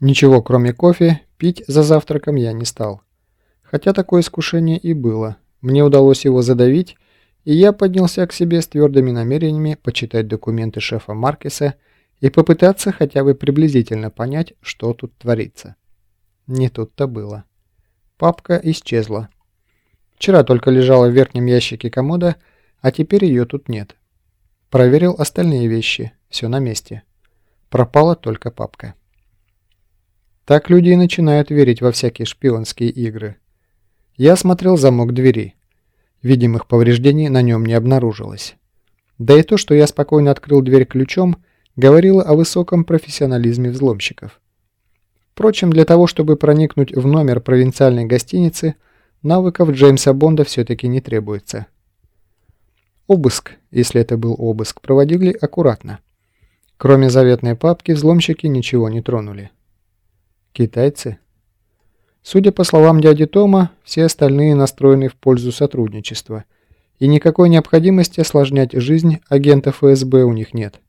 Ничего, кроме кофе, пить за завтраком я не стал. Хотя такое искушение и было. Мне удалось его задавить, и я поднялся к себе с твердыми намерениями почитать документы шефа Маркеса и попытаться хотя бы приблизительно понять, что тут творится. Не тут-то было. Папка исчезла. Вчера только лежала в верхнем ящике комода, а теперь ее тут нет. Проверил остальные вещи, все на месте. Пропала только папка. Так люди и начинают верить во всякие шпионские игры. Я осмотрел замок двери. Видимых повреждений на нем не обнаружилось. Да и то, что я спокойно открыл дверь ключом, говорило о высоком профессионализме взломщиков. Впрочем, для того, чтобы проникнуть в номер провинциальной гостиницы, навыков Джеймса Бонда все-таки не требуется. Обыск, если это был обыск, проводили аккуратно. Кроме заветной папки, взломщики ничего не тронули. Китайцы? Судя по словам дяди Тома, все остальные настроены в пользу сотрудничества, и никакой необходимости осложнять жизнь агента ФСБ у них нет.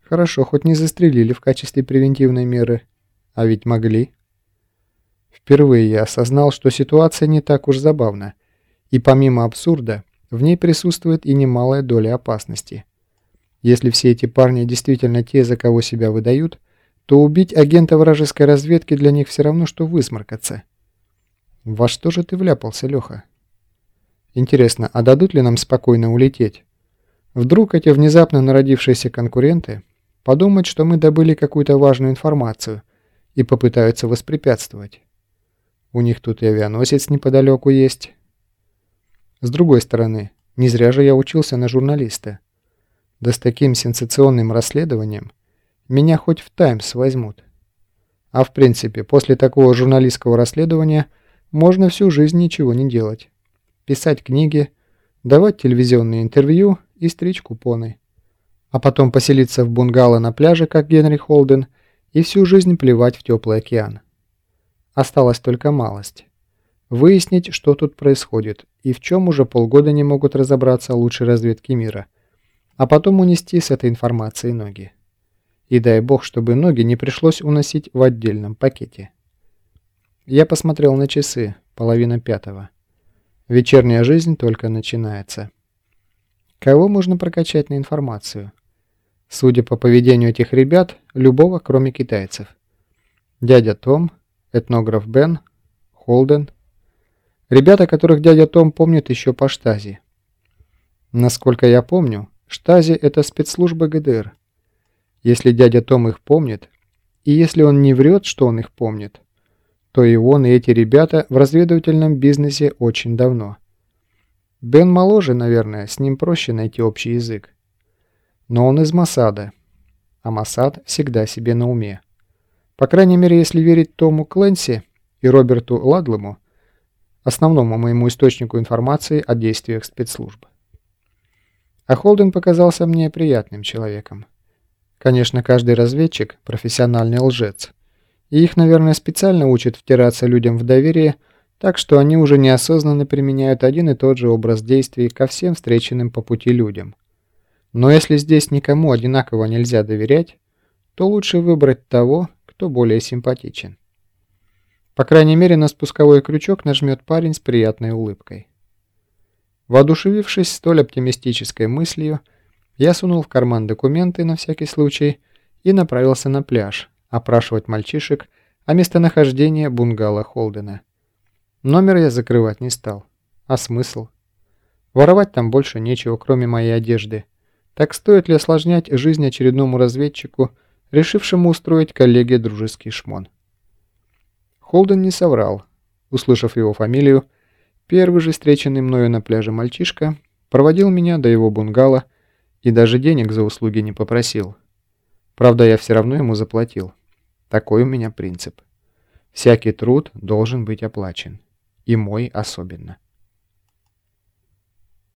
Хорошо, хоть не застрелили в качестве превентивной меры, а ведь могли. Впервые я осознал, что ситуация не так уж забавна, и помимо абсурда, в ней присутствует и немалая доля опасности. Если все эти парни действительно те, за кого себя выдают, то убить агента вражеской разведки для них все равно, что высморкаться. Во что же ты вляпался, Леха? Интересно, а дадут ли нам спокойно улететь? Вдруг эти внезапно народившиеся конкуренты подумают, что мы добыли какую-то важную информацию и попытаются воспрепятствовать. У них тут и авианосец неподалеку есть. С другой стороны, не зря же я учился на журналиста. Да с таким сенсационным расследованием меня хоть в «Таймс» возьмут. А в принципе, после такого журналистского расследования можно всю жизнь ничего не делать. Писать книги, давать телевизионные интервью и стричь купоны. А потом поселиться в бунгало на пляже, как Генри Холден, и всю жизнь плевать в теплый океан. Осталась только малость. Выяснить, что тут происходит, и в чем уже полгода не могут разобраться лучшие разведки мира, а потом унести с этой информацией ноги. И дай бог, чтобы ноги не пришлось уносить в отдельном пакете. Я посмотрел на часы, половина пятого. Вечерняя жизнь только начинается. Кого можно прокачать на информацию? Судя по поведению этих ребят, любого, кроме китайцев. Дядя Том, этнограф Бен, Холден. Ребята, которых дядя Том помнит еще по Штази. Насколько я помню, Штази – это спецслужба ГДР. Если дядя Том их помнит, и если он не врет, что он их помнит, то и он, и эти ребята в разведывательном бизнесе очень давно. Бен моложе, наверное, с ним проще найти общий язык. Но он из Масада, а Масад всегда себе на уме. По крайней мере, если верить Тому Кленси и Роберту Ладлому, основному моему источнику информации о действиях спецслужб. А Холден показался мне приятным человеком. Конечно, каждый разведчик – профессиональный лжец. И их, наверное, специально учат втираться людям в доверие, так что они уже неосознанно применяют один и тот же образ действий ко всем встреченным по пути людям. Но если здесь никому одинаково нельзя доверять, то лучше выбрать того, кто более симпатичен. По крайней мере, на спусковой крючок нажмет парень с приятной улыбкой. Воодушевившись столь оптимистической мыслью, я сунул в карман документы на всякий случай и направился на пляж, опрашивать мальчишек о местонахождении бунгало Холдена. Номер я закрывать не стал. А смысл? Воровать там больше нечего, кроме моей одежды. Так стоит ли осложнять жизнь очередному разведчику, решившему устроить коллеге дружеский шмон? Холден не соврал. Услышав его фамилию, первый же встреченный мною на пляже мальчишка проводил меня до его бунгало, и даже денег за услуги не попросил. Правда, я все равно ему заплатил. Такой у меня принцип. Всякий труд должен быть оплачен. И мой особенно.